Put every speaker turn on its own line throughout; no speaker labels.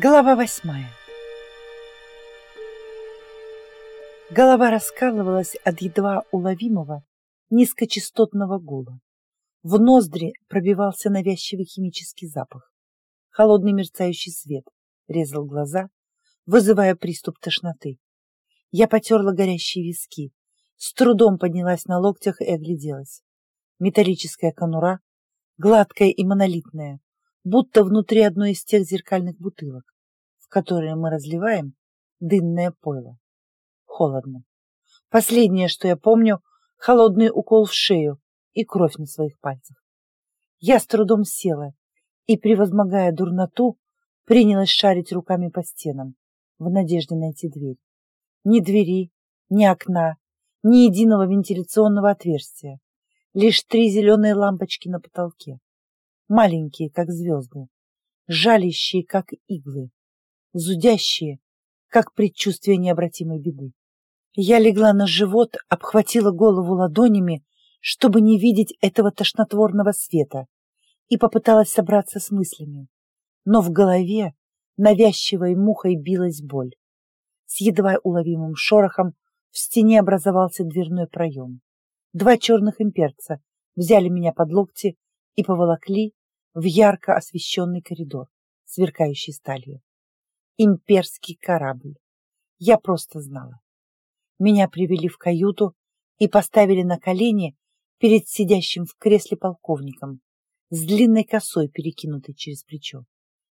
Глава восьмая Голова раскалывалась от едва уловимого низкочастотного гула. В ноздри пробивался навязчивый химический запах. Холодный мерцающий свет резал глаза, вызывая приступ тошноты. Я потерла горящие виски, с трудом поднялась на локтях и огляделась. Металлическая конура, гладкая и монолитная, будто внутри одной из тех зеркальных бутылок, в которые мы разливаем дынное пойло. Холодно. Последнее, что я помню, холодный укол в шею и кровь на своих пальцах. Я с трудом села и, превозмогая дурноту, принялась шарить руками по стенам в надежде найти дверь. Ни двери, ни окна, ни единого вентиляционного отверстия. Лишь три зеленые лампочки на потолке маленькие, как звезды, жалящие, как иглы, зудящие, как предчувствие необратимой беды. Я легла на живот, обхватила голову ладонями, чтобы не видеть этого тошнотворного света, и попыталась собраться с мыслями. Но в голове навязчивой мухой билась боль. С едва уловимым шорохом в стене образовался дверной проем. Два черных имперца взяли меня под локти и поволокли в ярко освещенный коридор, сверкающий сталью. Имперский корабль. Я просто знала. Меня привели в каюту и поставили на колени перед сидящим в кресле полковником с длинной косой, перекинутой через плечо.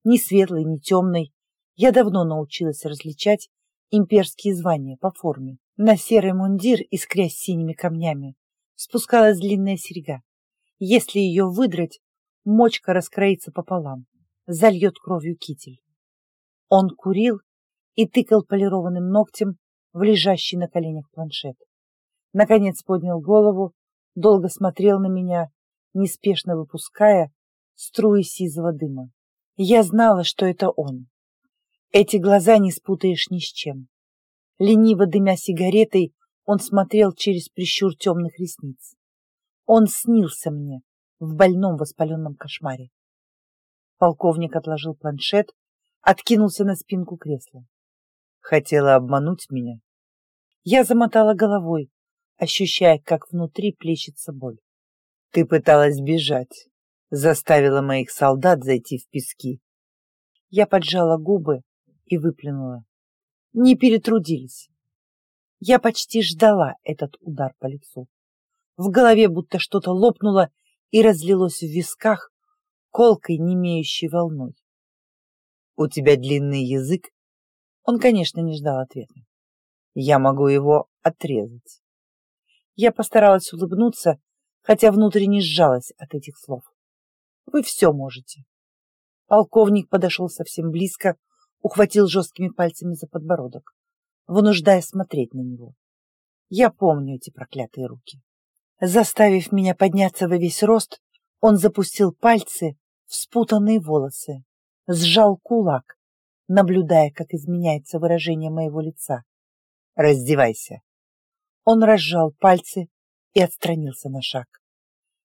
Ни светлой, ни темной. Я давно научилась различать имперские звания по форме. На серый мундир, искрясь синими камнями, спускалась длинная серьга. Если ее выдрать, мочка раскроится пополам, зальет кровью китель. Он курил и тыкал полированным ногтем в лежащий на коленях планшет. Наконец поднял голову, долго смотрел на меня, неспешно выпуская струи сизого дыма. Я знала, что это он. Эти глаза не спутаешь ни с чем. Лениво дымя сигаретой, он смотрел через прищур темных ресниц. Он снился мне, в больном воспаленном кошмаре. Полковник отложил планшет, откинулся на спинку кресла. Хотела обмануть меня. Я замотала головой, ощущая, как внутри плещется боль. Ты пыталась бежать, заставила моих солдат зайти в пески. Я поджала губы и выплюнула. Не перетрудились. Я почти ждала этот удар по лицу. В голове будто что-то лопнуло, и разлилось в висках колкой, немеющей волной. «У тебя длинный язык?» Он, конечно, не ждал ответа. «Я могу его отрезать». Я постаралась улыбнуться, хотя внутренне сжалась от этих слов. «Вы все можете». Полковник подошел совсем близко, ухватил жесткими пальцами за подбородок, вынуждая смотреть на него. Я помню эти проклятые руки. Заставив меня подняться во весь рост, он запустил пальцы в спутанные волосы, сжал кулак, наблюдая, как изменяется выражение моего лица. «Раздевайся!» Он разжал пальцы и отстранился на шаг.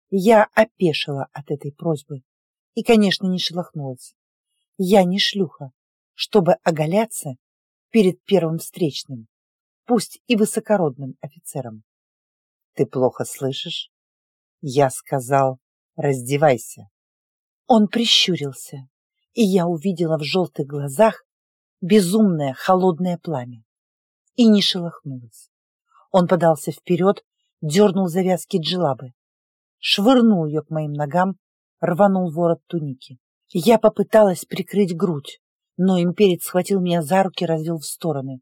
Я опешила от этой просьбы и, конечно, не шелохнулась. Я не шлюха, чтобы оголяться перед первым встречным, пусть и высокородным офицером. Ты плохо слышишь? Я сказал, раздевайся. Он прищурился, и я увидела в желтых глазах безумное холодное пламя. И не шелохнулась. Он подался вперед, дернул завязки джилабы, швырнул ее к моим ногам, рванул ворот туники. Я попыталась прикрыть грудь, но имперец схватил меня за руки, развел в стороны.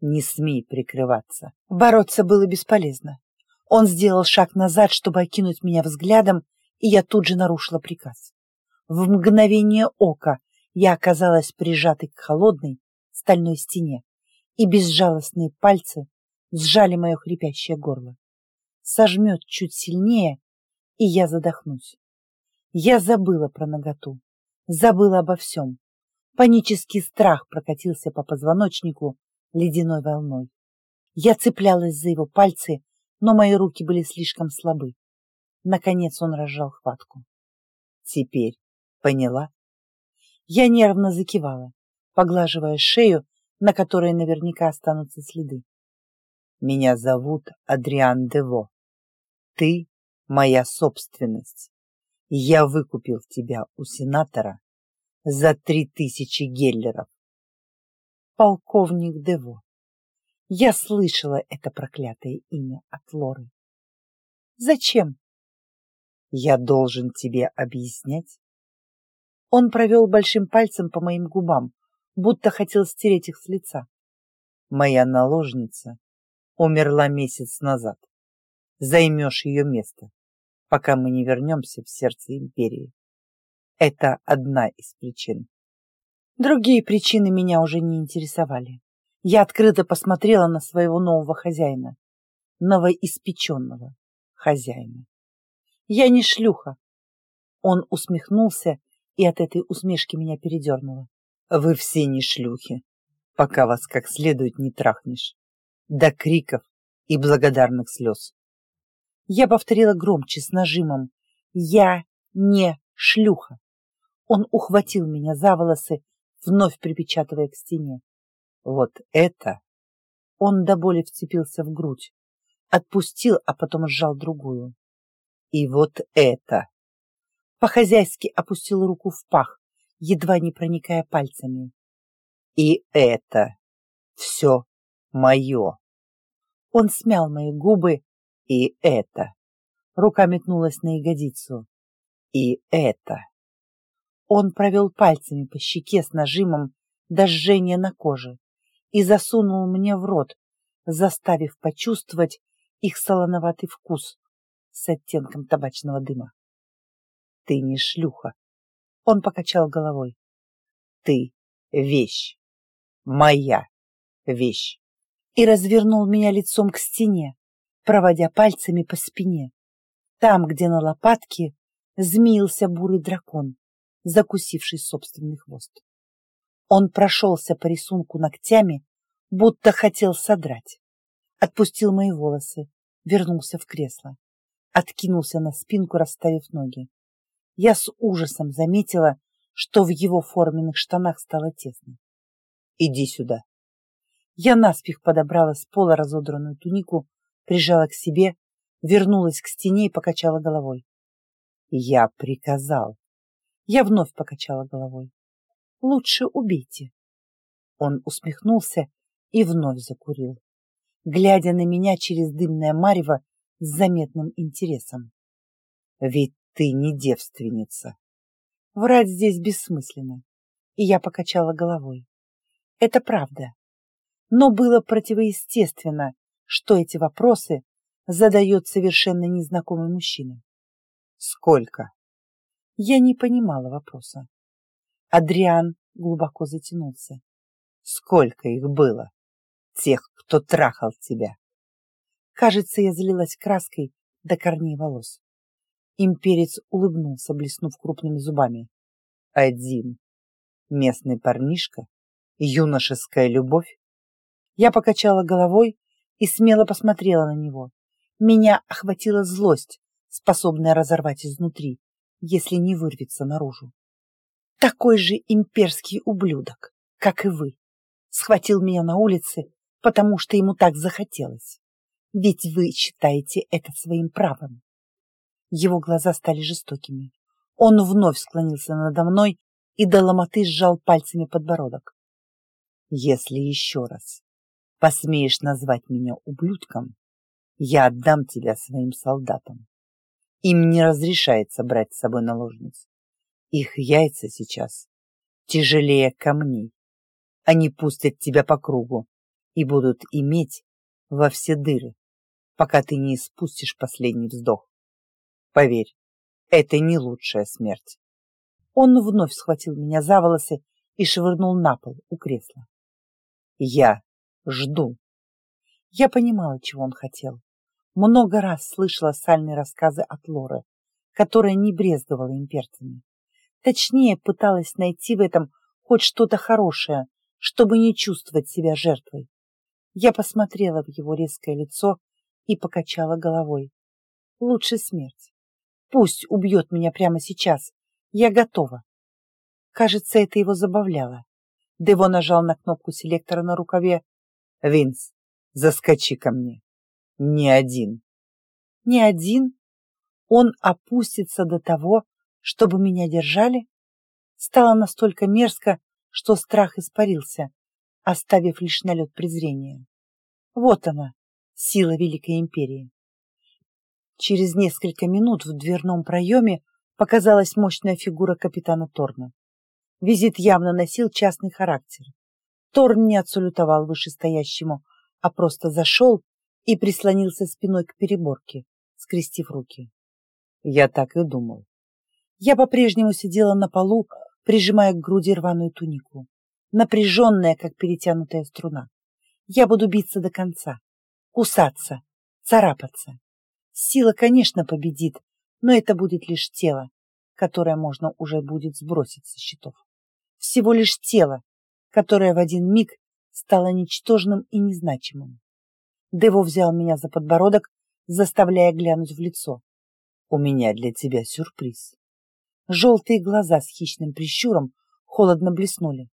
Не смей прикрываться. Бороться было бесполезно. Он сделал шаг назад, чтобы окинуть меня взглядом, и я тут же нарушила приказ. В мгновение ока я оказалась прижатой к холодной стальной стене, и безжалостные пальцы сжали мое хрипящее горло. Сожмет чуть сильнее, и я задохнусь. Я забыла про наготу, забыла обо всем. Панический страх прокатился по позвоночнику ледяной волной. Я цеплялась за его пальцы, но мои руки были слишком слабы. Наконец он разжал хватку. Теперь поняла? Я нервно закивала. поглаживая шею, на которой наверняка останутся следы.
Меня зовут Адриан Дево. Ты моя собственность. Я выкупил тебя у сенатора за три тысячи геллеров.
Полковник Дево. Я слышала это проклятое имя от Лоры. Зачем?
Я должен тебе объяснять.
Он провел большим пальцем по моим губам, будто хотел стереть их с лица.
Моя наложница умерла месяц назад. Займешь ее место пока мы не вернемся в сердце империи. Это одна из причин.
Другие причины меня уже не интересовали. Я открыто посмотрела на своего нового хозяина, новоиспеченного хозяина. Я не шлюха. Он усмехнулся, и от этой усмешки меня передернуло.
Вы все не шлюхи, пока вас как следует не трахнешь. До криков и благодарных слез.
Я повторила громче, с нажимом. «Я не шлюха!» Он ухватил меня за волосы, вновь припечатывая к стене.
«Вот это...»
Он до боли вцепился в грудь, отпустил, а потом сжал другую.
«И вот это...»
По-хозяйски опустил руку в пах, едва не проникая пальцами.
«И это... все мое!»
Он смял мои губы,
и это.
Рука метнулась на ягодицу.
И это.
Он провел пальцами по щеке с нажимом до жжения на коже и засунул мне в рот, заставив почувствовать их солоноватый вкус с оттенком табачного дыма.
Ты не шлюха.
Он покачал головой.
Ты вещь. Моя вещь.
И развернул меня лицом к стене, проводя пальцами по спине. Там, где на лопатке змеился бурый дракон, закусивший собственный хвост. Он прошелся по рисунку ногтями, будто хотел содрать. Отпустил мои волосы, вернулся в кресло. Откинулся на спинку, расставив ноги. Я с ужасом заметила, что в его форменных штанах стало тесно.
«Иди сюда!»
Я наспех подобрала с пола разодранную тунику прижала к себе, вернулась к стене и покачала головой.
Я приказал.
Я вновь покачала головой. Лучше убейте. Он усмехнулся и вновь закурил, глядя на меня через дымное марево с заметным интересом.
Ведь ты не девственница.
Врать здесь бессмысленно, и я покачала головой. Это правда. Но было противоестественно что эти вопросы задает совершенно незнакомый мужчина.
Сколько?
Я не понимала вопроса. Адриан глубоко затянулся.
Сколько их было? Тех, кто трахал тебя?
Кажется, я залилась краской до корней волос. Имперец улыбнулся, блеснув крупными зубами.
Один. Местный парнишка? Юношеская любовь?
Я покачала головой и смело посмотрела на него. Меня охватила злость, способная разорвать изнутри, если не вырвется наружу. Такой же имперский ублюдок, как и вы, схватил меня на улице, потому что ему так захотелось. Ведь вы считаете это своим правом. Его глаза стали жестокими. Он вновь склонился надо мной и до ломоты сжал пальцами подбородок.
Если еще раз посмеешь назвать меня ублюдком, я отдам тебя своим солдатам. Им не разрешается брать с собой наложниц. Их яйца сейчас тяжелее камней. Они пустят тебя по кругу и будут иметь во все дыры, пока ты не испустишь последний вздох. Поверь, это не лучшая смерть.
Он вновь схватил меня за волосы и швырнул на пол у кресла.
Я Жду.
Я понимала, чего он хотел. Много раз слышала сальные рассказы от Лоры, которая не брезговала имперцами. Точнее, пыталась найти в этом хоть что-то хорошее, чтобы не чувствовать себя жертвой. Я посмотрела в его резкое лицо и покачала головой. Лучше смерть. Пусть убьет меня прямо сейчас. Я готова. Кажется, это его забавляло. Дево нажал на кнопку селектора на рукаве.
«Винс, заскочи ко мне. Не один».
«Не один? Он опустится до того, чтобы меня держали?» Стало настолько мерзко, что страх испарился, оставив лишь налет презрения. Вот она, сила Великой Империи. Через несколько минут в дверном проеме показалась мощная фигура капитана Торна. Визит явно носил частный характер. Торн не отсалютовал вышестоящему, а просто зашел и прислонился спиной к переборке, скрестив руки.
Я так и думал.
Я по-прежнему сидела на полу, прижимая к груди рваную тунику, напряженная, как перетянутая струна. Я буду биться до конца, кусаться, царапаться. Сила, конечно, победит, но это будет лишь тело, которое можно уже будет сбросить со счетов. Всего лишь тело, которое в один миг стало ничтожным и незначимым. Дево взял меня за подбородок, заставляя глянуть в лицо.
«У меня для тебя сюрприз».
Желтые глаза с хищным прищуром холодно блеснули.